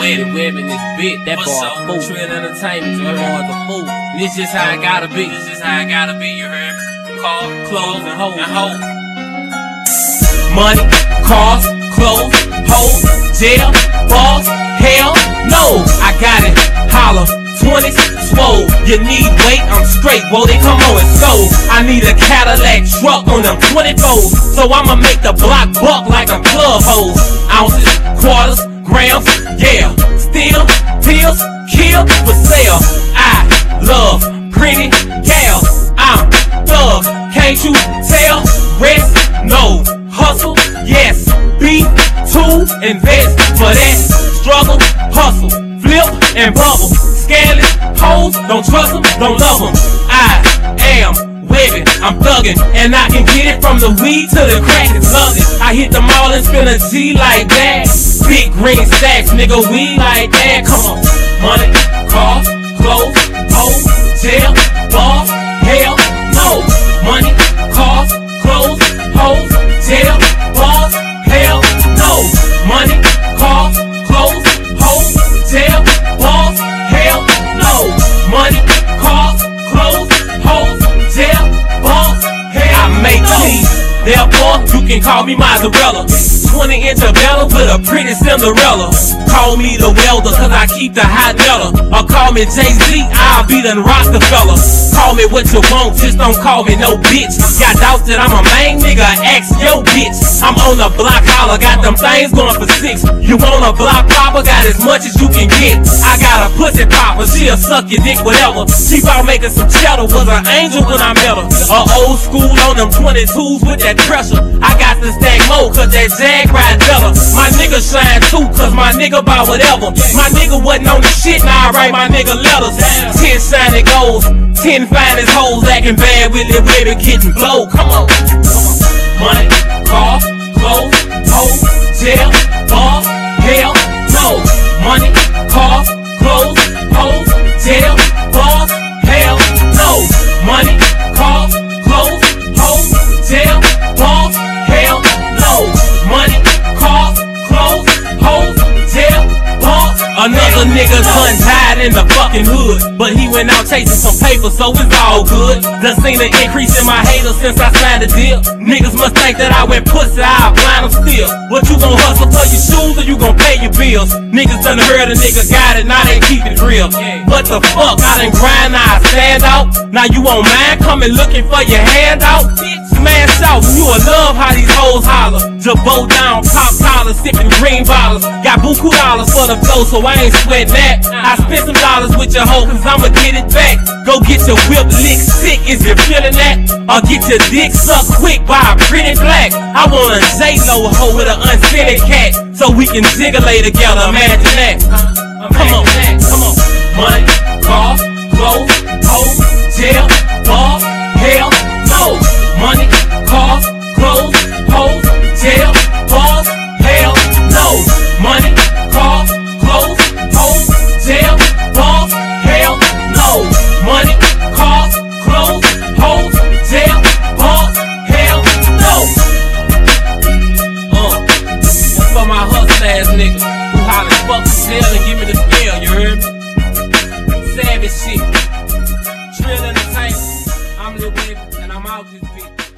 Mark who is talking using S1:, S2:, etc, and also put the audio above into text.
S1: with it, webbing this bit. That
S2: What's
S1: bar fool. Trill Entertainment, that bar's a fool. This just how it gotta be.
S2: This is how I gotta be, you heard me? Call,
S1: Clothes and hoes.
S2: and hoes.
S1: Money, cars, clothes, hoes, jail, balls, hell no. I got it. Holla. 20s, swole. You need weight, I'm straight. Whoa, they come on and so. I need a Cadillac truck on them 24s. So I'ma make the block buck like I'm club hoes. Ounces, quarters, grams, yeah. Still, pills, kill for sale. I love pretty gals. I'm thug, can't you tell? Rest, no. Hustle, yes. Beat, to invest for that. Struggle, hustle, flip and bubble. Scandalous, hoes, don't trust them, don't love them. I am webbing, I'm thugging, and I can get it from the weed to the crack and. I hit the mall and spin a G like that. Big green stacks, nigga, we like that. Come on, money, cars, clothes, hoes, jail, Therefore, you can call me Mozzarella. 20 inch Bella with a pretty Cinderella. Call me the welder, cause I keep the hot metal. Or call me Jay-Z, I'll be the Rockefeller. Call me what you want, just don't call me no bitch. Got doubts that I'm a main nigga, ask yo bitch. I'm on the block holler, got them things going for six. You want a block popper, got as much as you can get. I got a pussy popper, she'll suck your dick, whatever. She out making some cheddar, was an angel when I met her. A old school on them 22s with that pressure. I got to stack more, cause that Jag ride better. My nigga shine too, cause my nigga buy whatever. My nigga wasn't on the shit, now I write my nigga letters. Ten shiny goals, ten finest hoes acting bad with it, baby, getting blow. Come on, come on. Money, cars, clothes, hoes, jail, balls, balls. Another nigga son died in the fucking hood, but he went out chasing some paper, so it's all good. Done seen an increase in my haters since I signed a deal. Niggas must think that I went pussy, I blind them still. What you gon' hustle for your shoes or you gon' pay your bills? Niggas done heard a nigga got it, now they keep it real. What the fuck? I done grind, now I stand out. Now you on mine, coming looking for your handout? Smash out, you will love how these hoes holler. Jabot down, pop collars, sipping green bottles. Got buku dollars for the flow, so I ain't that. I spent some dollars with your hoe, cause I'ma get it back. Go get your whip lick sick, is you feeling that? Or get your dick sucked quick by a pretty black. I want a J-Lo hoe with an unscented cat, so we can jiggleay together, imagine that. Come on, come on. Money, cars, clothes, hoes, I'll just be.